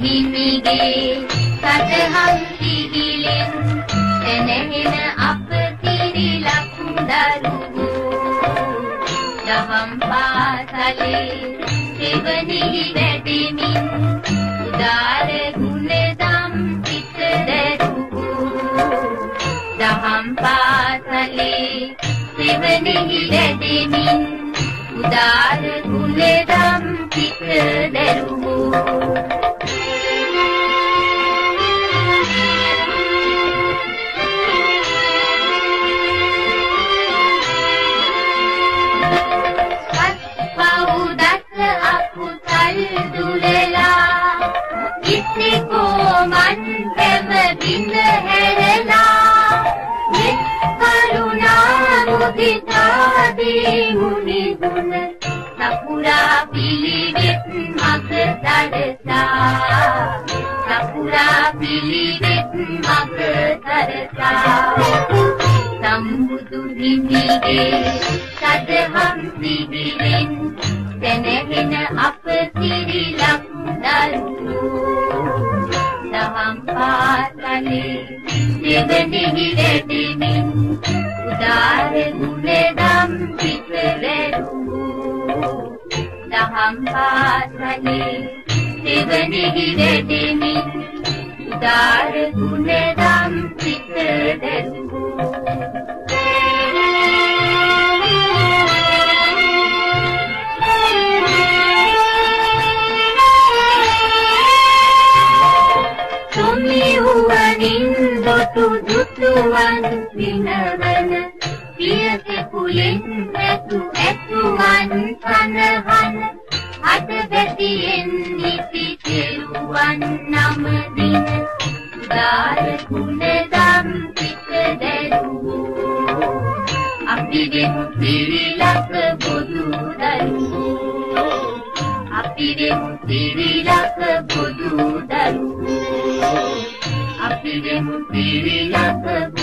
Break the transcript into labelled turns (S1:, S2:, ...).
S1: හිමිගේ සදහම් සිහිලෙන් දැනෙන අප තිරිලක් දරුවෝ. දහම් පාසලේ සෙවණෙහි වැඩෙමින් උදාර ගුණදම් පිට දරුවෝ. දහම් පාසලේ සෙවණෙහි වැඩෙමින් උදාර ගුණදම් කරුණා මුදිතාදී මුනි ගුණ සපුරා පිළිවෙත් මග දරසා සපුරා පිළිවෙත් මග දරසා සම්බුදු හිමිගේ සදහම් සිහිලෙන් දැනෙන අප සිරිලක් දරුවෝ දහම් පාසලේ දෙවනෙහි වැඩෙමින් උදාර ගුණදම් පිටදැරුවෝ දහම් පාසලේ දෙවනෙහි වැඩෙමින් උදාර ගුණදම් පිටදැරුවෝ සුමිවුවනින් දොටු දුටුවන් විනවන පියසෙකුලෙන් ඇතු ඇතුවන් කනහන අද බැතියෙන් නිති කෙරුවන් නමදින දාර කුණදම් පිට දැරුවෝ. අපි දෙමු පිරිලක බොදු දරුවෝ. අපි දෙමු පිරිලක බොදු දරුවෝ. අපි දෙමු පිරිලක බුදු දරුවෝ